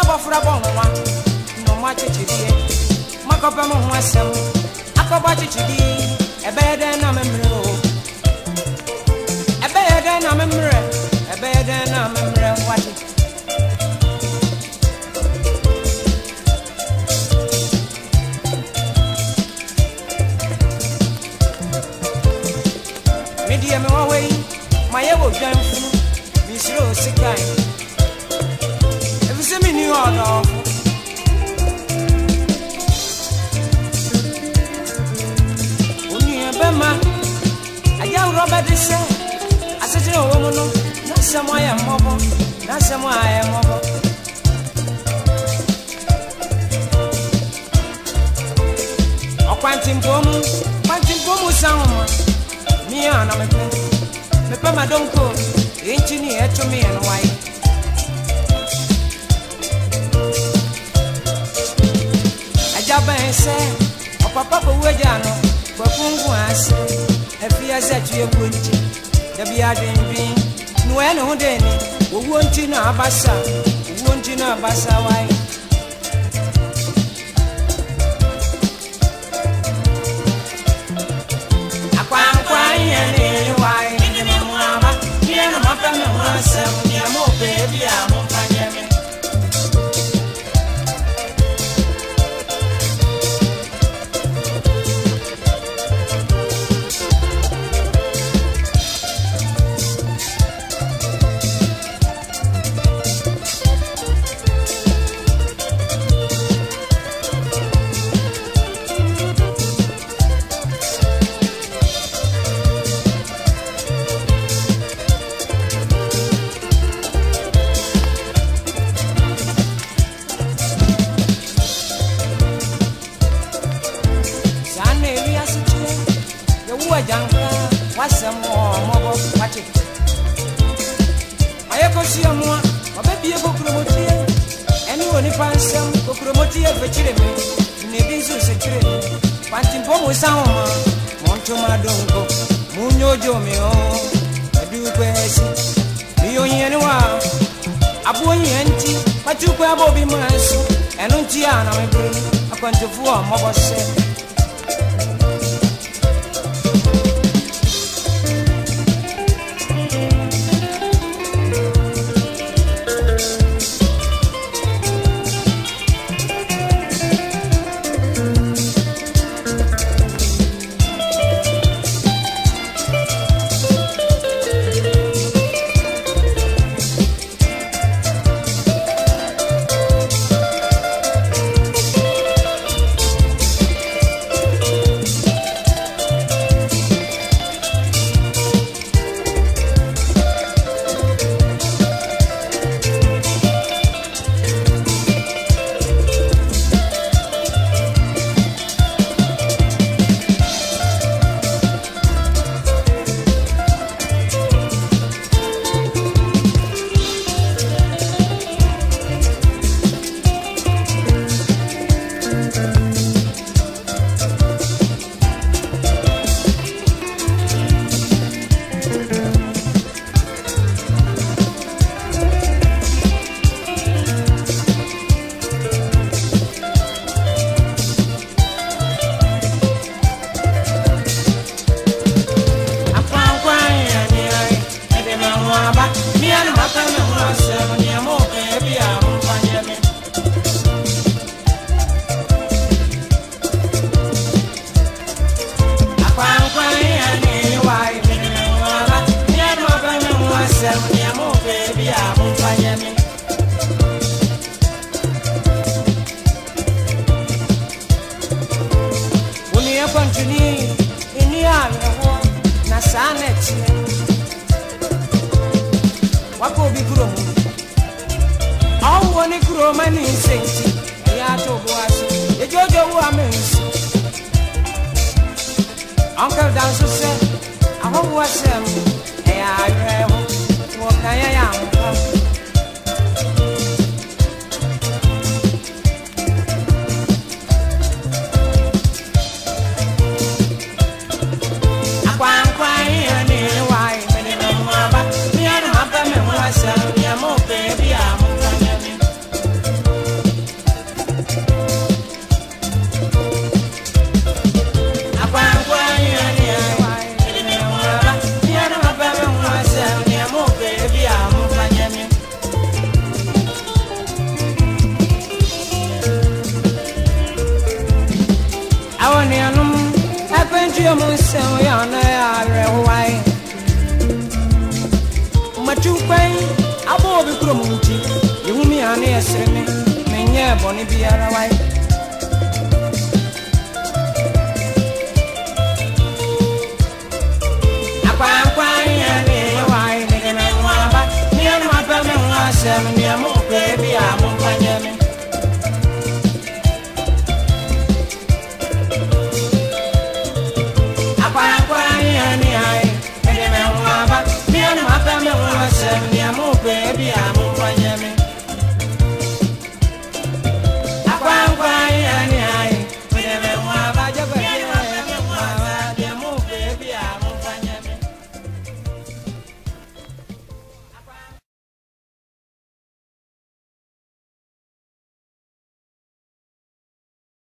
abɔfra bɔ nwa na ɔmo akyekyereɛ makɔpɛ mo ho asɛm akɔbɔ akyekyedi ɛbɛyɛ dɛn na memmerɛ o ɛbɛyɛ dɛn na memmerɛ ɛbɛyɛ dɛn na memmerɛ wade medeɛ mewɔ hɔ yi mayɛ wɔ dwan funu mesuro sikae sisi mi ni ọ̀nà ọ̀fun. Oni ẹbẹ ma, ayé awurọ bẹ di sẹ, asidi I'm mu no, n'asẹ mu ayẹ mọbọ, n'asẹ mu ayẹ mọbọ. Ọkwantimpomu, kwantimpomu sanwó, mi yàn ànàmẹ́pẹ́, mẹ́pẹ́ ma dọ́nkó, èyí ti ni ẹ̀ tó mi yẹn wáyé. ɛn sɛ ɔpapa kɔwagya no wakunku ase afia sɛ tue kuo nti dabi adwendwen na wɔyɛ ne ho dɛ ni owuo nti no abasa owuo nti no abasa wae asɛm wɔ mɔbɔ wakye ayɛ kɔsua mu a ɔbɛbie kokuromotie ɛne wɔ nipa nsɛm kokuromotie fɛkyire me na ebi nso sɛkyire me pantimpɔ mu nsa homa mɔntoma donko munyoojo me o adukɔ asi meyɛ ohiɛne wa aboɔ nyia nti matukɔ abɔ obi maa so ɛno nti a na mebere no akwantofoɔ a mmɔbɔ sɛ mani kuro mani nsenti ɛyɛ to bo ase edzodzo wo ame nsi ɔnkɛl da nso sɛ ahɔhoɔ sɛm ɛyɛ ahwerɛ ho wɔkan yɛ yɛ ahokan. nsɛm yɛ ɔno yɛ awerɛhowae matu kwan abɔ obi kurom nti yɛhumi a 哇。